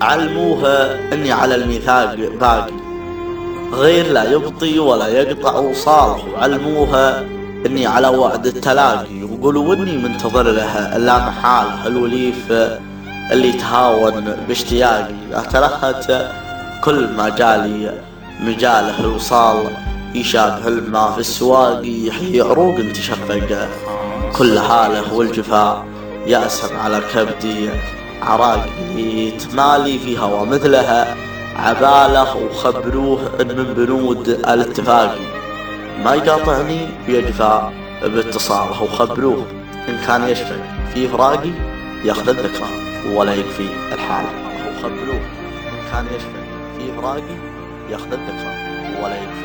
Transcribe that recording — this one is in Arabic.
علموها إني على الميثاق باقي. غير لا يبطي ولا يقطع وصالح وعلموها إني على وعد التلاقي. وقولوا إني منتظر لها لا محالة الوليف اللي تهاون باشتياقي. لا تلهت كل ما جالي مجاله الوصال يشابه الماء في السواق يحيي عروق تشفق. كل حاله والجفاء يأسا على كبدي. عراقي تمالي في هوى مثلها. عباله وخبروه إن من بنود الاتفاق. ما يقاطعني بيجفى باتصاله وخبروه. إن كان يشفق في فراقي يأخذ الذكرى ولا يكفي الحال. وخبروه. إن كان يشفق في فراقي يأخذ الذكرى ولا يكفي